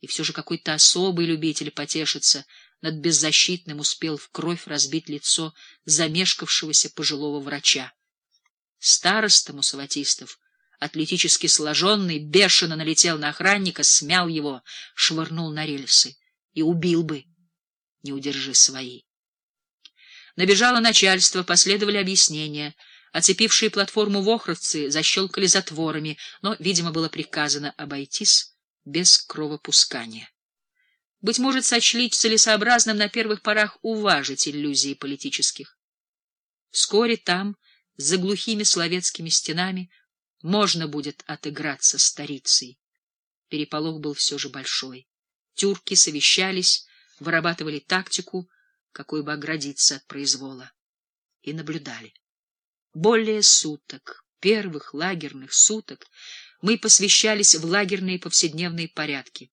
И все же какой-то особый любитель потешиться над беззащитным успел в кровь разбить лицо замешкавшегося пожилого врача. Староста Мусаватистов, атлетически сложенный, бешено налетел на охранника, смял его, швырнул на рельсы и убил бы, не удержи свои. Набежало начальство, последовали объяснения. Оцепившие платформу вохровцы защелкали затворами, но, видимо, было приказано обойтись без кровопускания. Быть может, сочли целесообразным на первых порах уважить иллюзии политических. Вскоре там, за глухими словецкими стенами, можно будет отыграться старицей. Переполох был все же большой. Тюрки совещались, вырабатывали тактику, какой бы оградиться от произвола, и наблюдали. Более суток, первых лагерных суток, мы посвящались в лагерные повседневные порядки.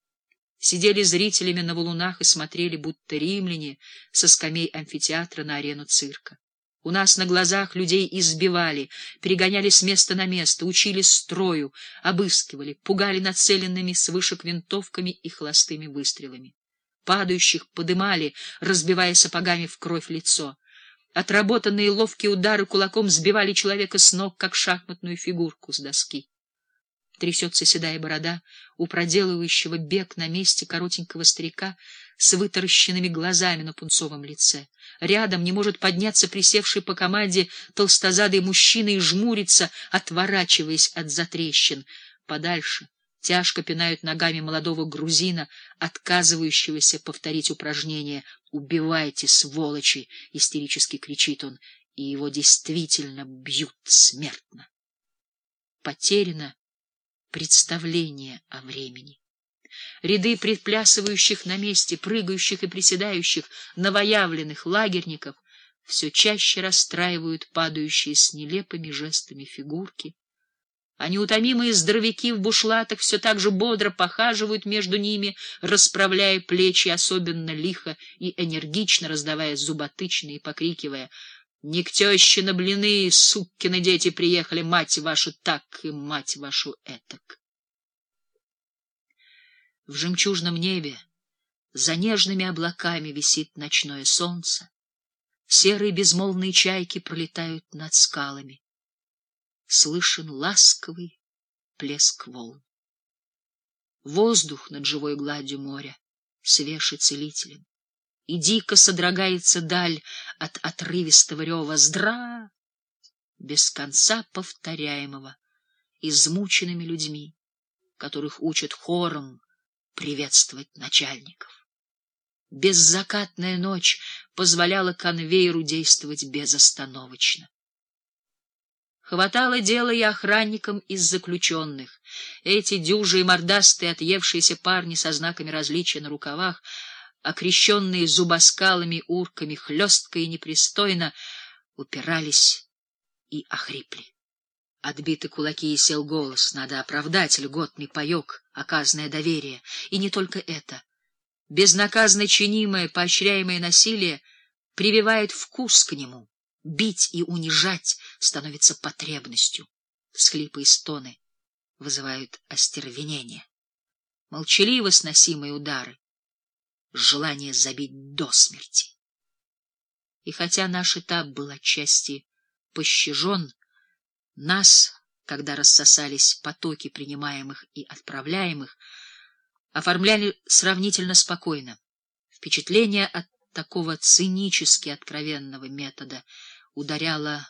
Сидели зрителями на валунах и смотрели, будто римляне, со скамей амфитеатра на арену цирка. У нас на глазах людей избивали, перегоняли с места на место, учили строю, обыскивали, пугали нацеленными с вышек винтовками и холостыми выстрелами. Падающих подымали, разбивая сапогами в кровь лицо. Отработанные ловкие удары кулаком сбивали человека с ног, как шахматную фигурку с доски. Трясется седая борода у проделывающего бег на месте коротенького старика с вытаращенными глазами на пунцовом лице. Рядом не может подняться присевший по команде толстозадый мужчина и жмурится, отворачиваясь от затрещин. Подальше тяжко пинают ногами молодого грузина, отказывающегося повторить упражнение. «Убивайте, сволочи!» — истерически кричит он, и его действительно бьют смертно. Потеряно представление о времени. Ряды предплясывающих на месте, прыгающих и приседающих, новоявленных лагерников все чаще расстраивают падающие с нелепыми жестами фигурки, а неутомимые здоровяки в бушлатах все так же бодро похаживают между ними, расправляя плечи, особенно лихо и энергично раздавая зуботычные покрикивая «Не к теще на блины, суккины дети, приехали, мать вашу так и мать вашу этак!» В жемчужном небе за нежными облаками висит ночное солнце, серые безмолвные чайки пролетают над скалами слышен ласковый плеск волн. Воздух над живой гладью моря свеж и целителен, и дико содрогается даль от отрывистого рева «Здра!» без конца повторяемого измученными людьми, которых учат хором приветствовать начальников. Беззакатная ночь позволяла конвейеру действовать безостановочно. Хватало дела и охранникам из заключенных. Эти дюжи и мордастые, отъевшиеся парни со знаками различия на рукавах, окрещенные зубоскалами, урками, хлестко и непристойно, упирались и охрипли. Отбиты кулаки и сел голос. Надо оправдать льготный паек, оказанное доверие. И не только это. Безнаказанно чинимое, поощряемое насилие прививает вкус к нему Бить и унижать становится потребностью. Всхлипы и стоны вызывают остервенение. Молчаливо сносимые удары, желание забить до смерти. И хотя наш этап был отчасти пощажен, нас, когда рассосались потоки принимаемых и отправляемых, оформляли сравнительно спокойно. Впечатление от такого цинически откровенного метода — ударяла